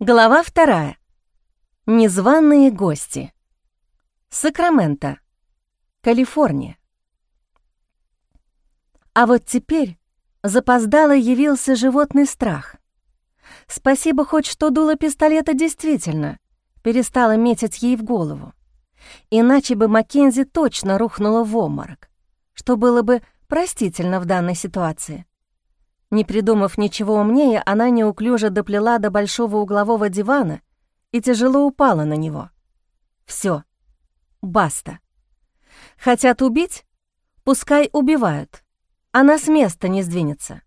Глава вторая. Незваные гости. Сакраменто, Калифорния. А вот теперь запоздало явился животный страх. Спасибо хоть что дуло пистолета действительно перестало метить ей в голову. Иначе бы Маккензи точно рухнула в обморок, что было бы простительно в данной ситуации. Не придумав ничего умнее, она неуклюже доплела до большого углового дивана и тяжело упала на него. Все, баста. Хотят убить? Пускай убивают. Она с места не сдвинется.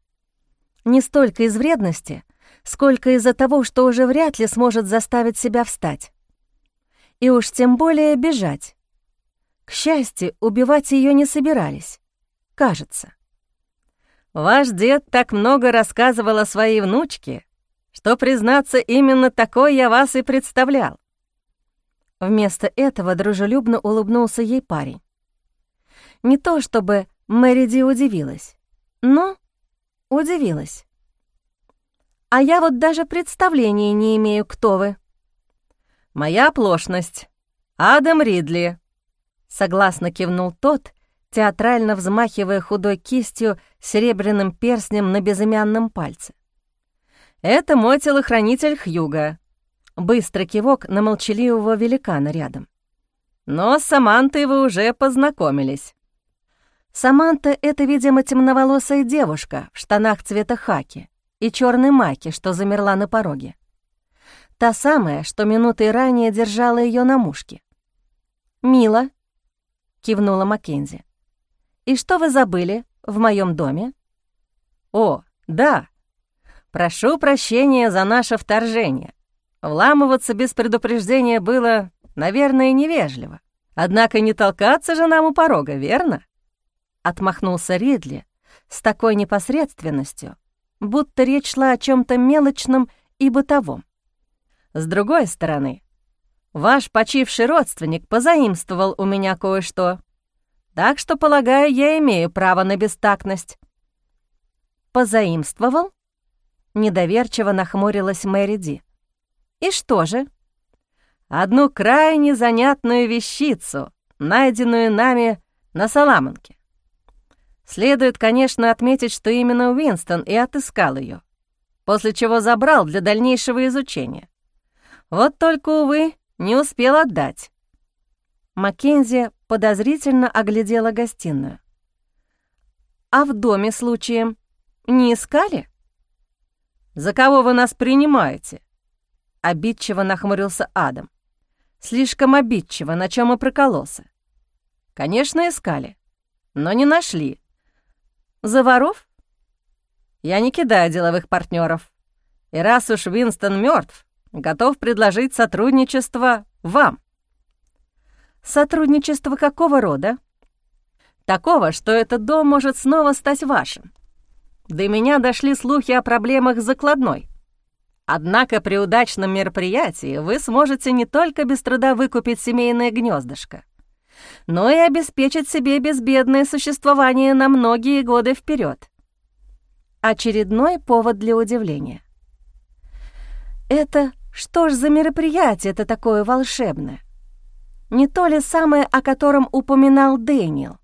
Не столько из вредности, сколько из-за того, что уже вряд ли сможет заставить себя встать. И уж тем более бежать. К счастью, убивать ее не собирались. Кажется. Ваш дед так много рассказывал о своей внучке, что, признаться, именно такой я вас и представлял. Вместо этого дружелюбно улыбнулся ей парень. Не то чтобы Мэриди удивилась, но удивилась. А я вот даже представления не имею, кто вы. Моя оплошность. Адам Ридли. Согласно кивнул тот, театрально взмахивая худой кистью серебряным перстнем на безымянном пальце. «Это мой телохранитель Хьюга». Быстро кивок на молчаливого великана рядом. «Но с Самантой вы уже познакомились». Саманта — это, видимо, темноволосая девушка в штанах цвета хаки и черной майке, что замерла на пороге. Та самая, что минутой ранее держала ее на мушке. «Мила», — кивнула Маккензи. «И что вы забыли в моем доме?» «О, да. Прошу прощения за наше вторжение. Вламываться без предупреждения было, наверное, невежливо. Однако не толкаться же нам у порога, верно?» Отмахнулся Ридли с такой непосредственностью, будто речь шла о чем то мелочном и бытовом. С другой стороны, ваш почивший родственник позаимствовал у меня кое-что, так что, полагаю, я имею право на бестактность». «Позаимствовал?» — недоверчиво нахмурилась Мэри Ди. «И что же?» «Одну крайне занятную вещицу, найденную нами на Соломонке. Следует, конечно, отметить, что именно Уинстон и отыскал ее, после чего забрал для дальнейшего изучения. Вот только, увы, не успел отдать. Маккензи подозрительно оглядела гостиную. «А в доме случаем не искали?» «За кого вы нас принимаете?» Обидчиво нахмурился Адам. Слишком обидчиво, на чем и прокололся. «Конечно, искали, но не нашли. За воров?» «Я не кидаю деловых партнеров. И раз уж Винстон мертв, готов предложить сотрудничество вам». Сотрудничество какого рода? Такого, что этот дом может снова стать вашим. До меня дошли слухи о проблемах с закладной. Однако при удачном мероприятии вы сможете не только без труда выкупить семейное гнездышко, но и обеспечить себе безбедное существование на многие годы вперед. Очередной повод для удивления. Это что ж за мероприятие это такое волшебное? Не то ли самое, о котором упоминал Дэниел?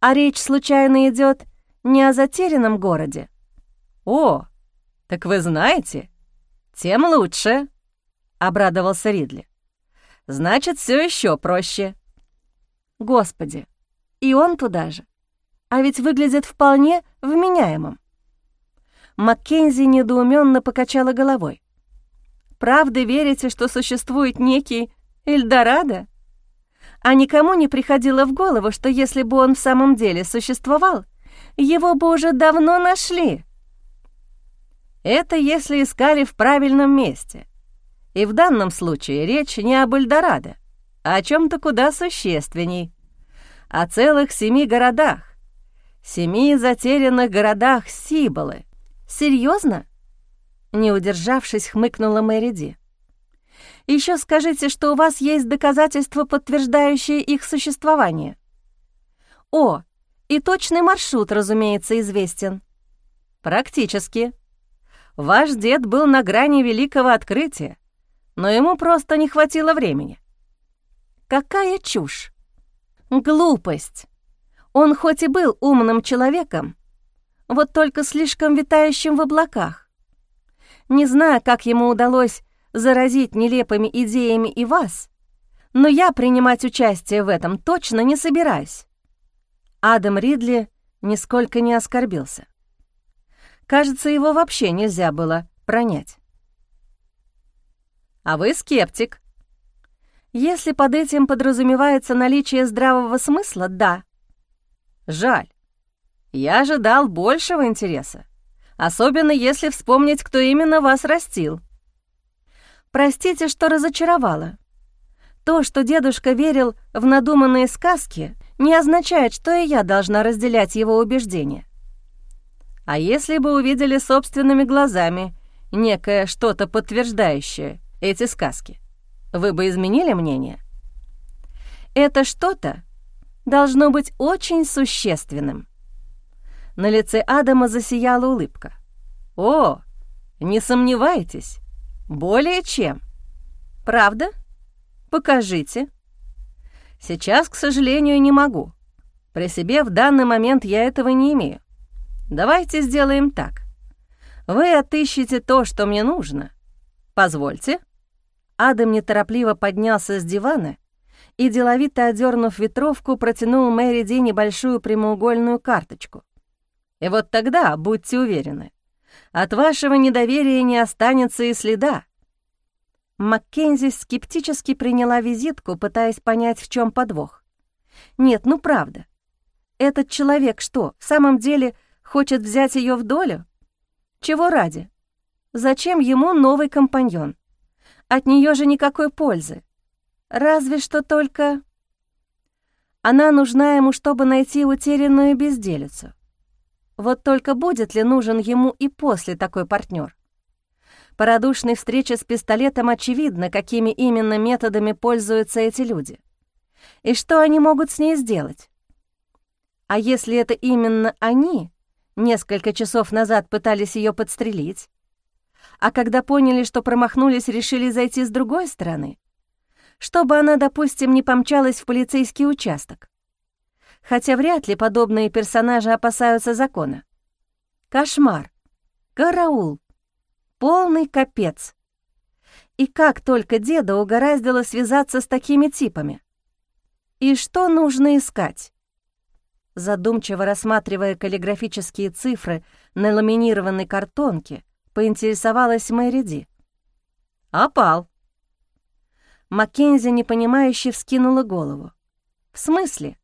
А речь случайно идет не о затерянном городе? О, так вы знаете? Тем лучше, обрадовался Ридли. Значит, все еще проще. Господи, и он туда же. А ведь выглядит вполне вменяемым. Маккензи недоуменно покачала головой. «Правда верите, что существует некий Эльдорадо? А никому не приходило в голову, что если бы он в самом деле существовал, его бы уже давно нашли. Это если искали в правильном месте. И в данном случае речь не об Эльдорадо, а о чем-то куда существенней. О целых семи городах. Семи затерянных городах Сиболы. Серьезно? Не удержавшись, хмыкнула Мэри Ди. Еще скажите, что у вас есть доказательства, подтверждающие их существование. О, и точный маршрут, разумеется, известен. Практически. ваш дед был на грани великого открытия, но ему просто не хватило времени. Какая чушь! Глупость! Он хоть и был умным человеком, вот только слишком витающим в облаках. Не знаю, как ему удалось заразить нелепыми идеями и вас, но я принимать участие в этом точно не собираюсь. Адам Ридли нисколько не оскорбился. Кажется, его вообще нельзя было пронять. «А вы скептик», если под этим подразумевается наличие здравого смысла, да. Жаль. Я ожидал большего интереса, особенно если вспомнить, кто именно вас растил. Простите, что разочаровала. То, что дедушка верил в надуманные сказки, не означает, что и я должна разделять его убеждения. А если бы увидели собственными глазами некое что-то подтверждающее эти сказки? вы бы изменили мнение? Это что-то должно быть очень существенным. На лице Адама засияла улыбка. «О, не сомневайтесь, более чем. Правда? Покажите». «Сейчас, к сожалению, не могу. При себе в данный момент я этого не имею. Давайте сделаем так. Вы отыщете то, что мне нужно. Позвольте». Адам неторопливо поднялся с дивана и, деловито одернув ветровку, протянул Мэри Ди небольшую прямоугольную карточку. И вот тогда, будьте уверены, от вашего недоверия не останется и следа. Маккензи скептически приняла визитку, пытаясь понять, в чем подвох. Нет, ну правда. Этот человек что, в самом деле хочет взять ее в долю? Чего ради? Зачем ему новый компаньон? От нее же никакой пользы. Разве что только... Она нужна ему, чтобы найти утерянную безделицу. Вот только будет ли нужен ему и после такой партнер? По радушной встрече с пистолетом очевидно, какими именно методами пользуются эти люди. И что они могут с ней сделать? А если это именно они несколько часов назад пытались ее подстрелить, а когда поняли, что промахнулись, решили зайти с другой стороны, чтобы она, допустим, не помчалась в полицейский участок. Хотя вряд ли подобные персонажи опасаются закона. Кошмар, караул, полный капец. И как только деда угораздило связаться с такими типами? И что нужно искать? Задумчиво рассматривая каллиграфические цифры на ламинированной картонке, поинтересовалась Мэри Ди. «Опал». Маккензи, непонимающе, вскинула голову. «В смысле?»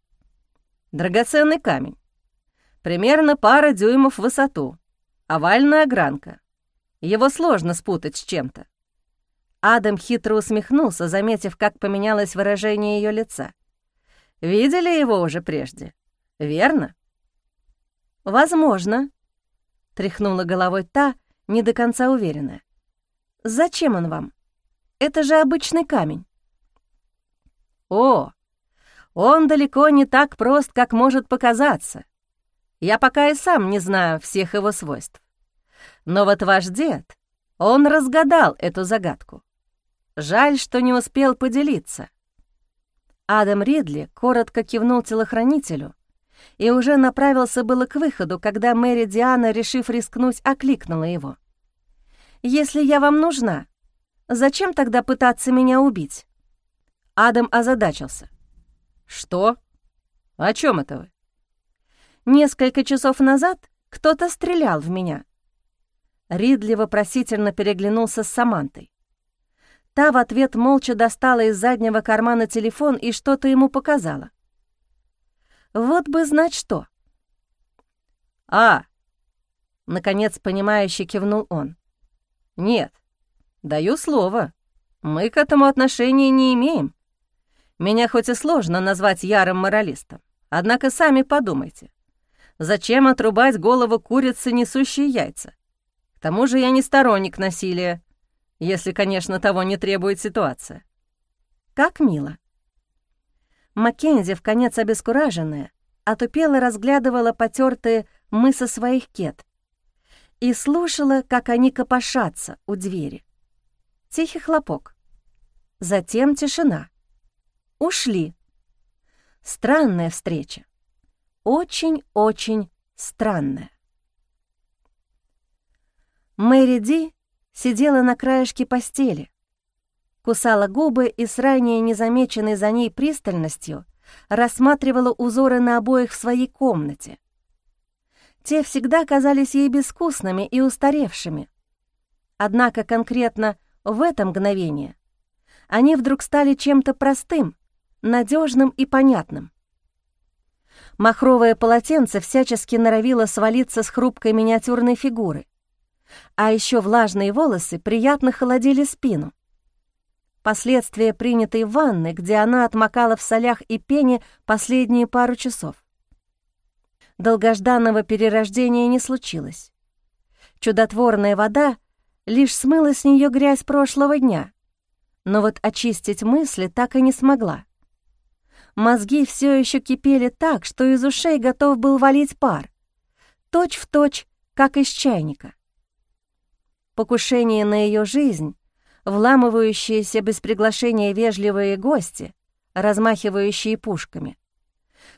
«Драгоценный камень. Примерно пара дюймов в высоту. Овальная огранка. Его сложно спутать с чем-то». Адам хитро усмехнулся, заметив, как поменялось выражение ее лица. «Видели его уже прежде, верно?» «Возможно», — тряхнула головой та, не до конца уверена. «Зачем он вам? Это же обычный камень». «О, он далеко не так прост, как может показаться. Я пока и сам не знаю всех его свойств. Но вот ваш дед, он разгадал эту загадку. Жаль, что не успел поделиться». Адам Ридли коротко кивнул телохранителю и уже направился было к выходу, когда Мэри Диана, решив рискнуть, окликнула его. Если я вам нужна, зачем тогда пытаться меня убить?» Адам озадачился. «Что? О чем это вы?» «Несколько часов назад кто-то стрелял в меня». Ридли вопросительно переглянулся с Самантой. Та в ответ молча достала из заднего кармана телефон и что-то ему показала. «Вот бы знать что». «А!» — наконец понимающе кивнул он. «Нет, даю слово. Мы к этому отношения не имеем. Меня хоть и сложно назвать ярым моралистом, однако сами подумайте. Зачем отрубать голову курицы, несущей яйца? К тому же я не сторонник насилия, если, конечно, того не требует ситуация. Как мило. Маккензи, в конец обескураженная, отупело разглядывала потертые мыса своих кет, и слушала, как они копошатся у двери. Тихий хлопок. Затем тишина. Ушли. Странная встреча. Очень-очень странная. Мэри Ди сидела на краешке постели, кусала губы и с ранее незамеченной за ней пристальностью рассматривала узоры на обоих в своей комнате. Те всегда казались ей безвкусными и устаревшими. Однако конкретно в это мгновение они вдруг стали чем-то простым, надежным и понятным. Махровое полотенце всячески норовило свалиться с хрупкой миниатюрной фигуры, а еще влажные волосы приятно холодили спину. Последствия принятой ванны, где она отмокала в солях и пене последние пару часов. Долгожданного перерождения не случилось. Чудотворная вода лишь смыла с нее грязь прошлого дня, но вот очистить мысли так и не смогла. Мозги все еще кипели так, что из ушей готов был валить пар, точь в точь, как из чайника. Покушение на ее жизнь, вламывающиеся без приглашения вежливые гости, размахивающие пушками,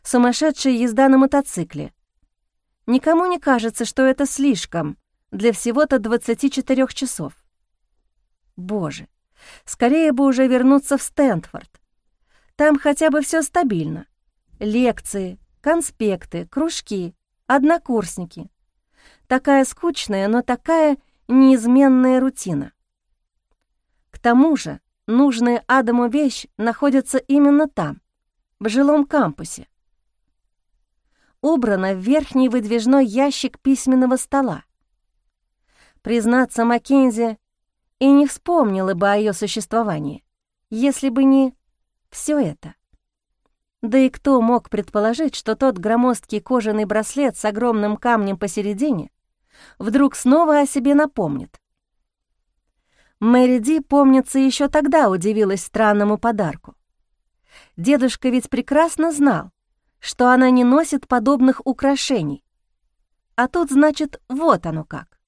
сумасшедшая езда на мотоцикле. Никому не кажется, что это слишком для всего-то 24 часов. Боже, скорее бы уже вернуться в Стэнфорд. Там хотя бы все стабильно. Лекции, конспекты, кружки, однокурсники. Такая скучная, но такая неизменная рутина. К тому же нужная Адаму вещь находится именно там, в жилом кампусе убрана в верхний выдвижной ящик письменного стола. Признаться, Маккензи и не вспомнила бы о ее существовании, если бы не все это. Да и кто мог предположить, что тот громоздкий кожаный браслет с огромным камнем посередине вдруг снова о себе напомнит? Мэри Ди, помнится, еще тогда удивилась странному подарку. Дедушка ведь прекрасно знал, что она не носит подобных украшений. А тут, значит, вот оно как.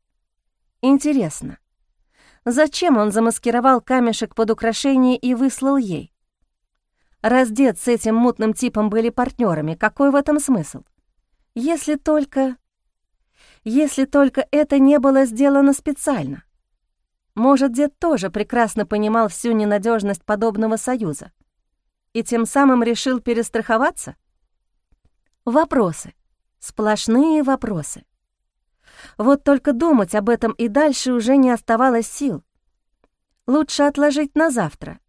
Интересно, зачем он замаскировал камешек под украшение и выслал ей? Раз дед с этим мутным типом были партнерами, какой в этом смысл? Если только... Если только это не было сделано специально. Может, дед тоже прекрасно понимал всю ненадежность подобного союза и тем самым решил перестраховаться? Вопросы. Сплошные вопросы. Вот только думать об этом и дальше уже не оставалось сил. Лучше отложить на завтра.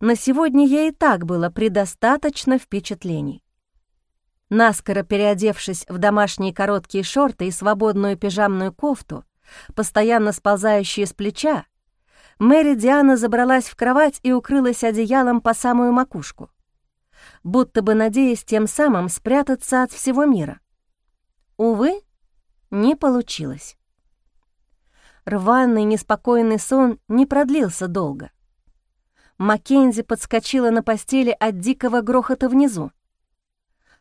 На сегодня ей и так было предостаточно впечатлений. Наскоро переодевшись в домашние короткие шорты и свободную пижамную кофту, постоянно сползающие с плеча, Мэри Диана забралась в кровать и укрылась одеялом по самую макушку будто бы надеясь тем самым спрятаться от всего мира. Увы, не получилось. Рваный, неспокойный сон не продлился долго. Маккензи подскочила на постели от дикого грохота внизу.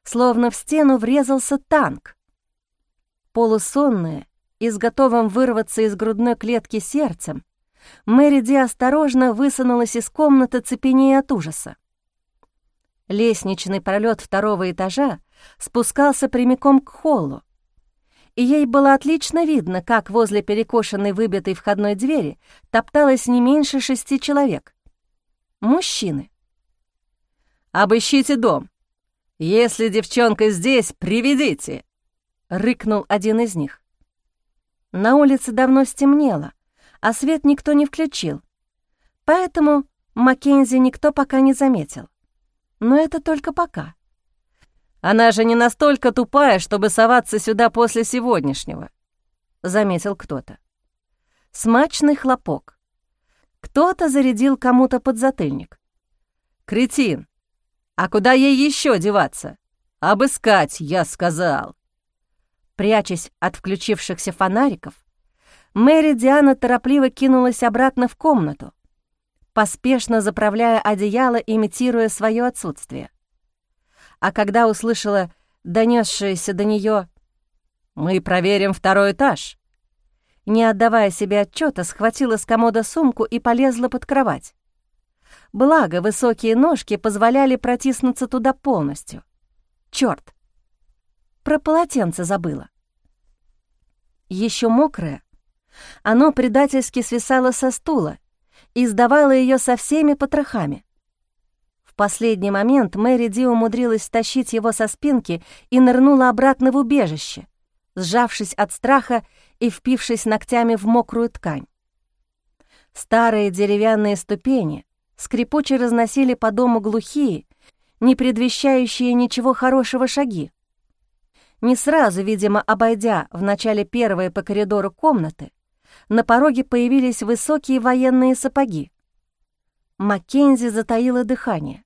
Словно в стену врезался танк. Полусонная и с готовым вырваться из грудной клетки сердцем, Мэри Ди осторожно высунулась из комнаты цепенея от ужаса. Лестничный пролет второго этажа спускался прямиком к холлу, и ей было отлично видно, как возле перекошенной выбитой входной двери топталось не меньше шести человек. Мужчины. «Обыщите дом. Если девчонка здесь, приведите!» — рыкнул один из них. На улице давно стемнело, а свет никто не включил, поэтому Маккензи никто пока не заметил. Но это только пока. Она же не настолько тупая, чтобы соваться сюда после сегодняшнего, заметил кто-то. Смачный хлопок. Кто-то зарядил кому-то подзатыльник. Кретин. А куда ей еще деваться? Обыскать, я сказал. Прячась от включившихся фонариков, Мэри Диана торопливо кинулась обратно в комнату, поспешно заправляя одеяло, имитируя свое отсутствие. А когда услышала донесшееся до нее «Мы проверим второй этаж», не отдавая себе отчета, схватила с комода сумку и полезла под кровать. Благо, высокие ножки позволяли протиснуться туда полностью. Чёрт! Про полотенце забыла. Еще мокрое, оно предательски свисало со стула и сдавало ее со всеми потрохами. В последний момент Мэри Ди умудрилась стащить его со спинки и нырнула обратно в убежище, сжавшись от страха и впившись ногтями в мокрую ткань. Старые деревянные ступени скрипуче разносили по дому глухие, не предвещающие ничего хорошего шаги. Не сразу, видимо, обойдя в начале первой по коридору комнаты, на пороге появились высокие военные сапоги. Маккензи затаила дыхание.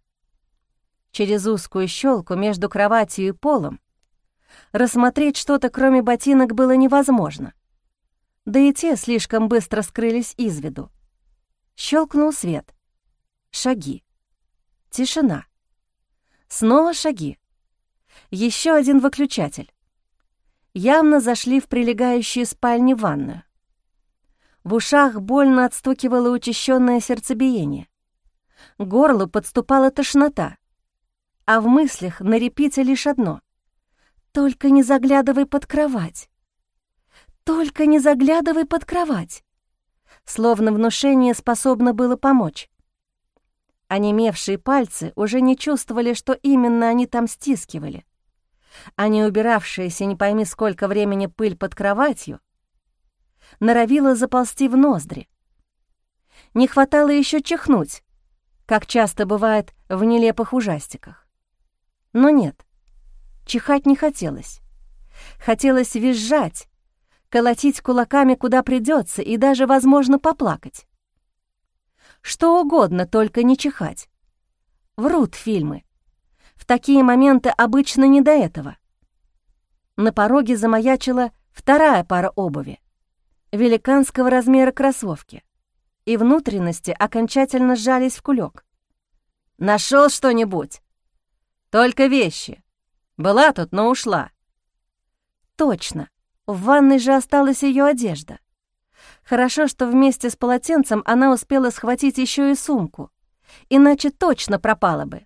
Через узкую щелку между кроватью и полом рассмотреть что-то, кроме ботинок, было невозможно. Да и те слишком быстро скрылись из виду. Щелкнул свет. Шаги. Тишина. Снова шаги. Еще один выключатель. Явно зашли в прилегающую спальню ванную. В ушах больно отстукивало учащенное сердцебиение. Горлу подступала тошнота, а в мыслях на лишь одно — «Только не заглядывай под кровать! Только не заглядывай под кровать!» Словно внушение способно было помочь. Онемевшие пальцы уже не чувствовали, что именно они там стискивали. А не убиравшаяся не пойми сколько времени пыль под кроватью — норовила заползти в ноздри. Не хватало еще чихнуть, как часто бывает в нелепых ужастиках. Но нет, чихать не хотелось. Хотелось визжать, колотить кулаками куда придется и даже, возможно, поплакать. Что угодно, только не чихать. Врут фильмы. В такие моменты обычно не до этого. На пороге замаячила вторая пара обуви великанского размера кроссовки, и внутренности окончательно сжались в кулек. Нашел что-нибудь? Только вещи. Была тут, но ушла. Точно. В ванной же осталась ее одежда. Хорошо, что вместе с полотенцем она успела схватить еще и сумку, иначе точно пропала бы.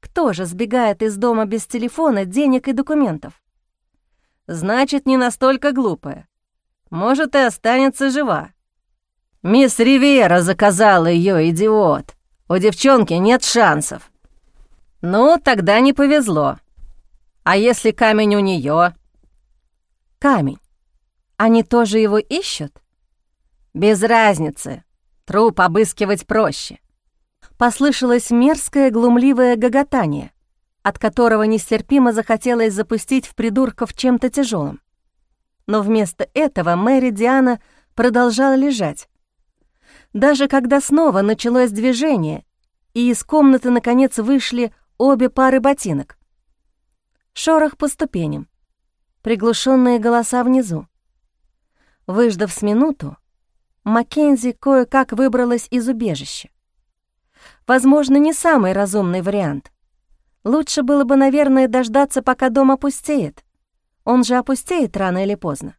Кто же сбегает из дома без телефона, денег и документов? Значит, не настолько глупая. Может, и останется жива. Мисс Ривера заказала ее, идиот. У девчонки нет шансов. Ну, тогда не повезло. А если камень у нее? Камень. Они тоже его ищут? Без разницы. Труп обыскивать проще. Послышалось мерзкое глумливое гоготание, от которого нестерпимо захотелось запустить в придурков чем-то тяжелым но вместо этого Мэри Диана продолжала лежать. Даже когда снова началось движение, и из комнаты, наконец, вышли обе пары ботинок. Шорох по ступеням, приглушенные голоса внизу. Выждав с минуту, Маккензи кое-как выбралась из убежища. Возможно, не самый разумный вариант. Лучше было бы, наверное, дождаться, пока дом опустеет — он же опустеет рано или поздно.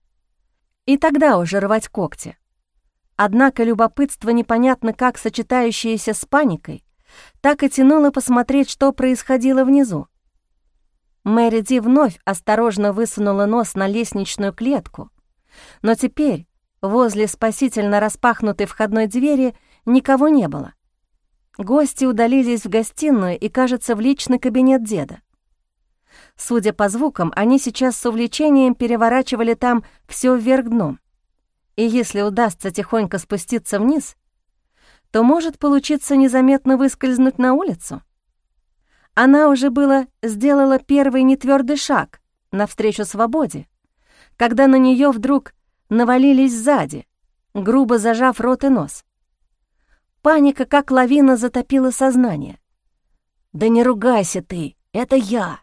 И тогда уже рвать когти. Однако любопытство, непонятно как сочетающееся с паникой, так и тянуло посмотреть, что происходило внизу. Мэри Ди вновь осторожно высунула нос на лестничную клетку, но теперь возле спасительно распахнутой входной двери никого не было. Гости удалились в гостиную и, кажется, в личный кабинет деда. Судя по звукам, они сейчас с увлечением переворачивали там все вверх дном. И если удастся тихонько спуститься вниз, то может получиться незаметно выскользнуть на улицу. Она уже было сделала первый нетвёрдый шаг навстречу свободе, когда на нее вдруг навалились сзади, грубо зажав рот и нос. Паника, как лавина, затопила сознание. «Да не ругайся ты, это я!»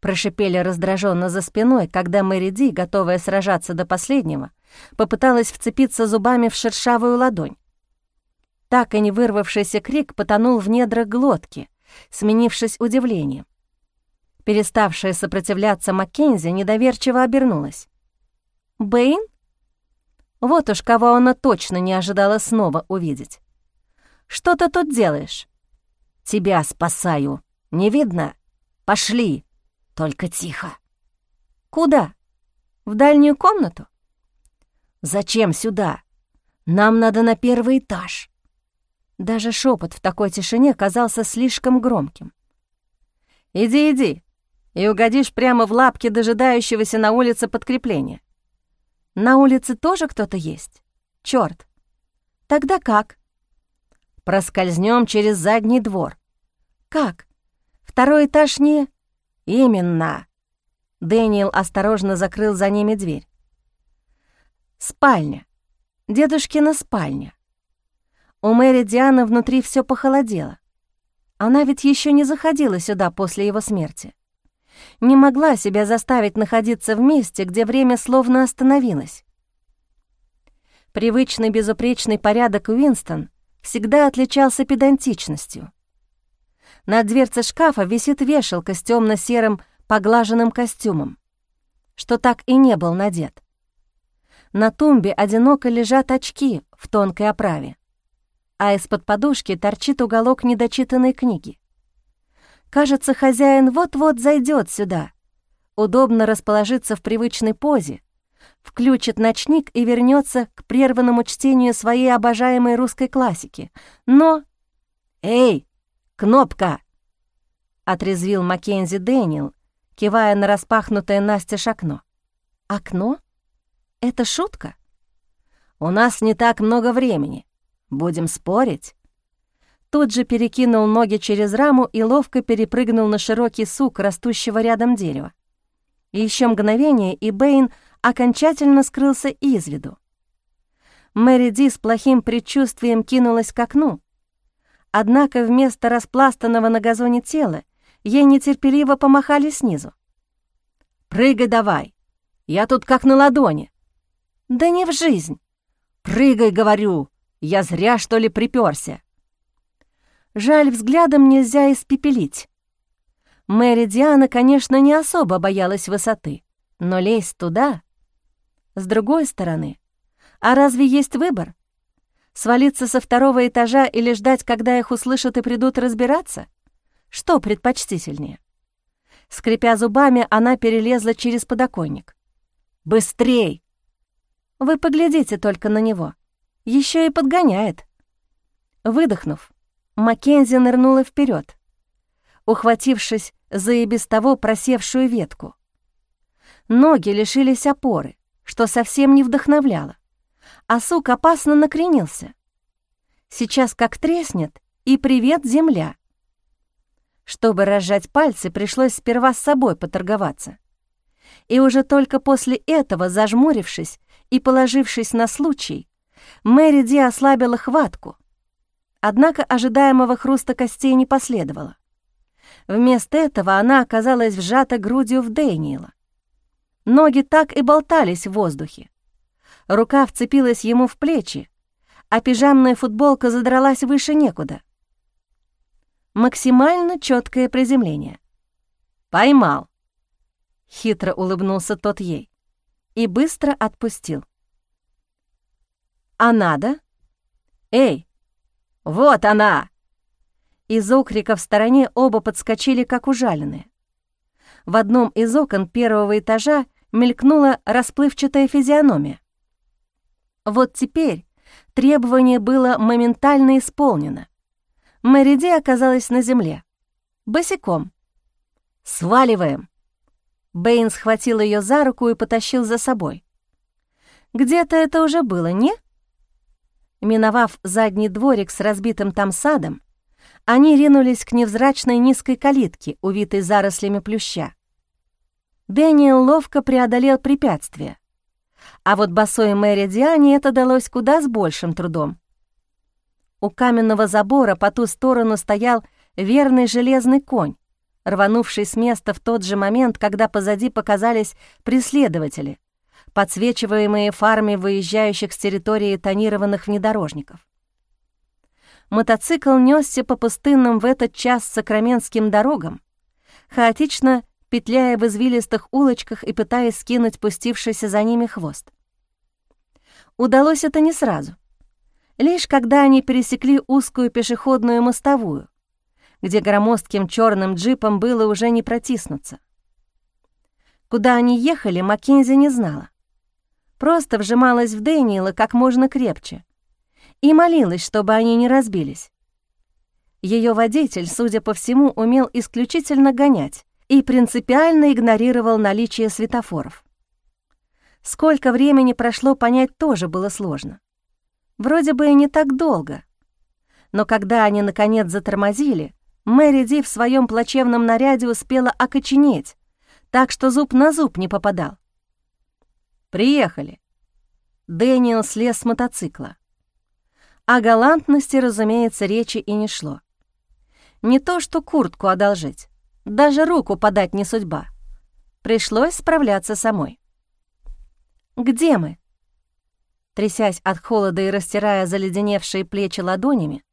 Прошипели раздраженно за спиной, когда Мэри Ди, готовая сражаться до последнего, попыталась вцепиться зубами в шершавую ладонь. Так и не вырвавшийся крик потонул в недрах глотки, сменившись удивлением. Переставшая сопротивляться Маккензи недоверчиво обернулась. «Бэйн?» Вот уж кого она точно не ожидала снова увидеть. «Что ты тут делаешь?» «Тебя спасаю. Не видно? Пошли. Только тихо». «Куда? В дальнюю комнату?» «Зачем сюда? Нам надо на первый этаж». Даже шепот в такой тишине казался слишком громким. «Иди, иди, и угодишь прямо в лапки дожидающегося на улице подкрепления. На улице тоже кто-то есть? Чёрт. Тогда как? Проскользнем через задний двор. Как? Второй этаж не... Именно. Дэниел осторожно закрыл за ними дверь. Спальня. Дедушкина спальня. У Мэри Дианы внутри все похолодело. Она ведь еще не заходила сюда после его смерти не могла себя заставить находиться в месте, где время словно остановилось. Привычный безупречный порядок Уинстон всегда отличался педантичностью. На дверце шкафа висит вешалка с темно серым поглаженным костюмом, что так и не был надет. На тумбе одиноко лежат очки в тонкой оправе, а из-под подушки торчит уголок недочитанной книги. Кажется, хозяин вот-вот зайдет сюда. Удобно расположиться в привычной позе, включит ночник и вернется к прерванному чтению своей обожаемой русской классики. Но... «Эй, кнопка!» — отрезвил Маккензи Дэниел, кивая на распахнутое настежь окно. «Окно? Это шутка?» «У нас не так много времени. Будем спорить?» Тут же перекинул ноги через раму и ловко перепрыгнул на широкий сук растущего рядом дерева. Еще мгновение, и Бэйн окончательно скрылся из виду. Мэри Ди с плохим предчувствием кинулась к окну. Однако вместо распластанного на газоне тела ей нетерпеливо помахали снизу. «Прыгай давай! Я тут как на ладони!» «Да не в жизнь!» «Прыгай, говорю! Я зря, что ли, припёрся!» Жаль, взглядом нельзя испепелить. Мэри Диана, конечно, не особо боялась высоты, но лезть туда... С другой стороны, а разве есть выбор? Свалиться со второго этажа или ждать, когда их услышат и придут разбираться? Что предпочтительнее? Скрипя зубами, она перелезла через подоконник. «Быстрей!» Вы поглядите только на него. Еще и подгоняет. Выдохнув, Маккензи нырнула вперед, ухватившись за и без того просевшую ветку. Ноги лишились опоры, что совсем не вдохновляло, а сук опасно накренился. Сейчас как треснет, и привет, земля. Чтобы разжать пальцы, пришлось сперва с собой поторговаться. И уже только после этого, зажмурившись и положившись на случай, Мэри Ди ослабила хватку — Однако ожидаемого хруста костей не последовало. Вместо этого она оказалась вжата грудью в Дэниела. Ноги так и болтались в воздухе. Рука вцепилась ему в плечи, а пижамная футболка задралась выше некуда. Максимально четкое приземление. «Поймал!» — хитро улыбнулся тот ей и быстро отпустил. «А надо? Эй, «Вот она!» Из окрика в стороне оба подскочили, как ужаленные. В одном из окон первого этажа мелькнула расплывчатая физиономия. Вот теперь требование было моментально исполнено. Мэриди оказалась на земле. Босиком. «Сваливаем!» Бэйн схватил ее за руку и потащил за собой. «Где-то это уже было, не?» Миновав задний дворик с разбитым там садом, они ринулись к невзрачной низкой калитке, увитой зарослями плюща. Дэниел ловко преодолел препятствие, а вот босой Мэри Диане это далось куда с большим трудом. У каменного забора по ту сторону стоял верный железный конь, рванувший с места в тот же момент, когда позади показались преследователи — подсвечиваемые фарами выезжающих с территории тонированных внедорожников. Мотоцикл несся по пустынным в этот час сакраменским дорогам, хаотично петляя в извилистых улочках и пытаясь скинуть пустившийся за ними хвост. удалось это не сразу. Лишь когда они пересекли узкую пешеходную мостовую, где громоздким черным джипом было уже не протиснуться. Куда они ехали, Маккензи не знала. Просто вжималась в Дэниела как можно крепче и молилась, чтобы они не разбились. Ее водитель, судя по всему, умел исключительно гонять и принципиально игнорировал наличие светофоров. Сколько времени прошло, понять тоже было сложно. Вроде бы и не так долго. Но когда они, наконец, затормозили, Мэри Ди в своем плачевном наряде успела окоченеть, так что зуб на зуб не попадал. «Приехали». Дэниел слез с мотоцикла. О галантности, разумеется, речи и не шло. Не то что куртку одолжить, даже руку подать не судьба. Пришлось справляться самой. «Где мы?» Трясясь от холода и растирая заледеневшие плечи ладонями,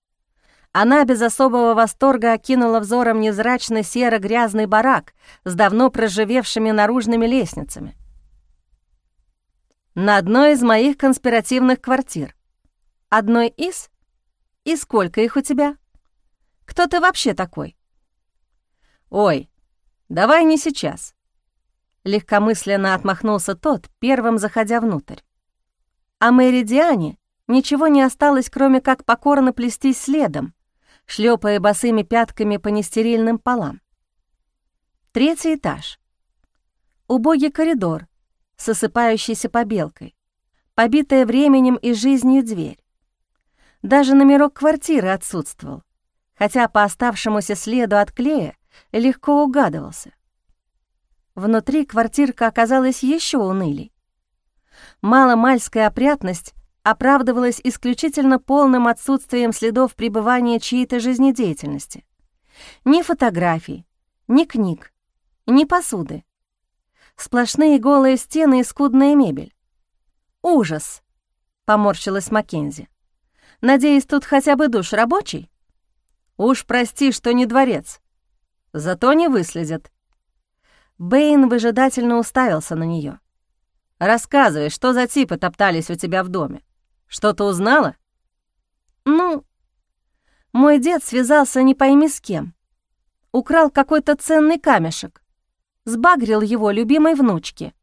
она без особого восторга окинула взором невзрачный серо-грязный барак с давно проживевшими наружными лестницами. «На одной из моих конспиративных квартир. Одной из? И сколько их у тебя? Кто ты вообще такой?» «Ой, давай не сейчас». Легкомысленно отмахнулся тот, первым заходя внутрь. А Мэри Диане ничего не осталось, кроме как покорно плестись следом, шлепая босыми пятками по нестерильным полам. Третий этаж. Убогий коридор с осыпающейся побелкой, побитая временем и жизнью дверь. Даже номерок квартиры отсутствовал, хотя по оставшемуся следу от клея легко угадывался. Внутри квартирка оказалась еще унылей. Маломальская опрятность оправдывалась исключительно полным отсутствием следов пребывания чьей-то жизнедеятельности. Ни фотографий, ни книг, ни посуды. Сплошные голые стены и скудная мебель. «Ужас!» — поморщилась Маккензи. «Надеюсь, тут хотя бы душ рабочий?» «Уж прости, что не дворец. Зато не выследят». Бэйн выжидательно уставился на нее. «Рассказывай, что за типы топтались у тебя в доме? Что-то узнала?» «Ну, мой дед связался не пойми с кем. Украл какой-то ценный камешек, сбагрил его любимой внучке.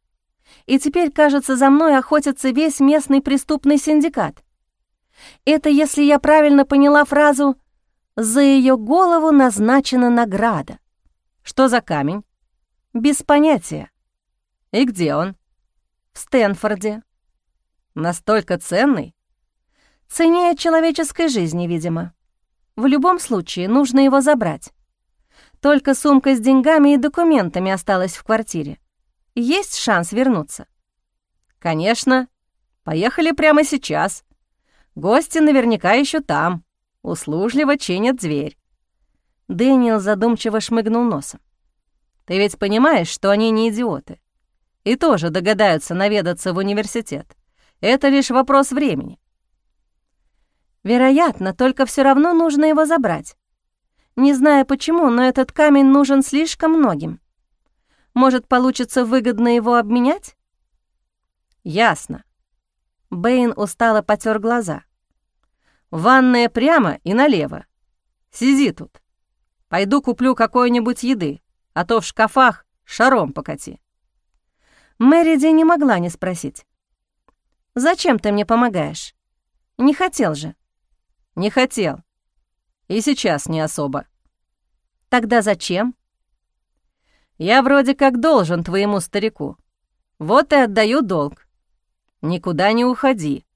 И теперь, кажется, за мной охотится весь местный преступный синдикат. Это если я правильно поняла фразу «за ее голову назначена награда». Что за камень? Без понятия. И где он? В Стэнфорде. Настолько ценный? Ценнее человеческой жизни, видимо. В любом случае, нужно его забрать. Только сумка с деньгами и документами осталась в квартире. Есть шанс вернуться? Конечно. Поехали прямо сейчас. Гости наверняка еще там. Услужливо чинят дверь. Дэниел задумчиво шмыгнул носом. Ты ведь понимаешь, что они не идиоты. И тоже догадаются наведаться в университет. Это лишь вопрос времени. Вероятно, только все равно нужно его забрать. Не знаю почему, но этот камень нужен слишком многим. Может, получится выгодно его обменять? Ясно. Бэйн устало потер глаза. Ванная прямо и налево. Сиди тут. Пойду куплю какой-нибудь еды, а то в шкафах шаром покати. Мэриди не могла не спросить. «Зачем ты мне помогаешь? Не хотел же». «Не хотел. И сейчас не особо». «Тогда зачем?» «Я вроде как должен твоему старику. Вот и отдаю долг. Никуда не уходи».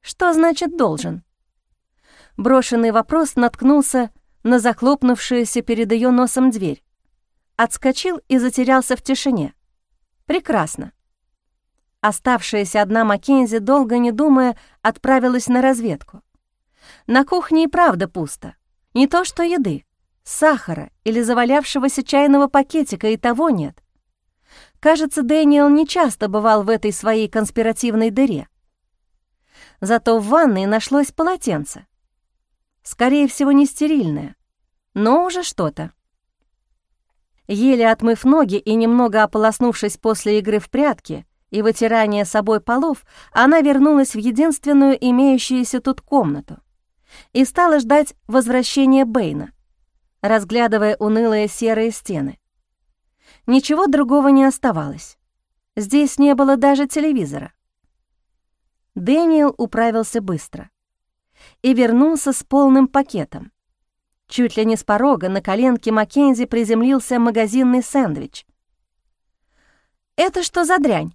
«Что значит «должен»?» Брошенный вопрос наткнулся на захлопнувшуюся перед ее носом дверь. Отскочил и затерялся в тишине. «Прекрасно. Оставшаяся одна Маккензи, долго не думая, отправилась на разведку. На кухне и правда пусто. Не то что еды, сахара или завалявшегося чайного пакетика и того нет. Кажется, Дэниел нечасто бывал в этой своей конспиративной дыре. Зато в ванной нашлось полотенце. Скорее всего, не стерильное, но уже что-то. Еле отмыв ноги и немного ополоснувшись после игры в прятки и вытирания собой полов, она вернулась в единственную имеющуюся тут комнату и стала ждать возвращения Бэйна, разглядывая унылые серые стены. Ничего другого не оставалось. Здесь не было даже телевизора. Дэниел управился быстро и вернулся с полным пакетом. Чуть ли не с порога на коленке Маккензи приземлился магазинный сэндвич. «Это что за дрянь?»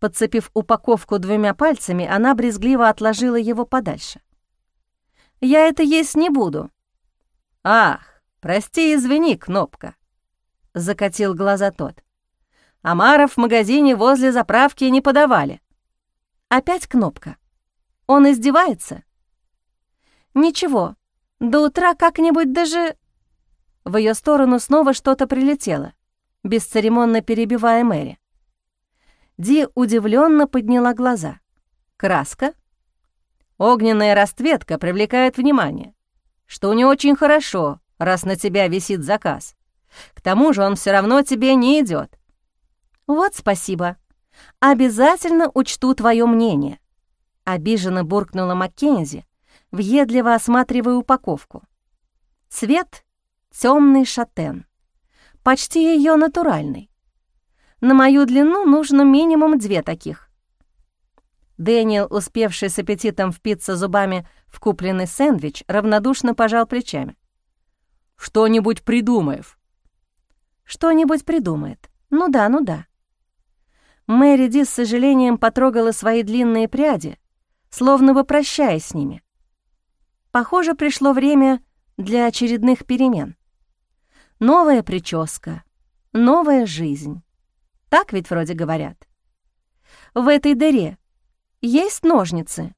Подцепив упаковку двумя пальцами, она брезгливо отложила его подальше. «Я это есть не буду». «Ах, прости, извини, Кнопка», — закатил глаза тот. «Амаров в магазине возле заправки не подавали». Опять Кнопка. Он издевается? «Ничего, до утра как-нибудь даже...» В ее сторону снова что-то прилетело, бесцеремонно перебивая Мэри. Ди удивленно подняла глаза. «Краска?» «Огненная расцветка привлекает внимание, что не очень хорошо, раз на тебя висит заказ. К тому же он все равно тебе не идет. «Вот спасибо. Обязательно учту твое мнение», — обиженно буркнула Маккензи, въедливо осматривая упаковку. Цвет — темный шатен, почти ее натуральный. На мою длину нужно минимум две таких. Дэниел, успевший с аппетитом впиться зубами в купленный сэндвич, равнодушно пожал плечами. «Что-нибудь придумаев». «Что-нибудь придумает. Ну да, ну да». Мэри Ди с сожалением потрогала свои длинные пряди, словно бы прощаясь с ними. Похоже, пришло время для очередных перемен. Новая прическа, новая жизнь. Так ведь вроде говорят. В этой дыре есть ножницы.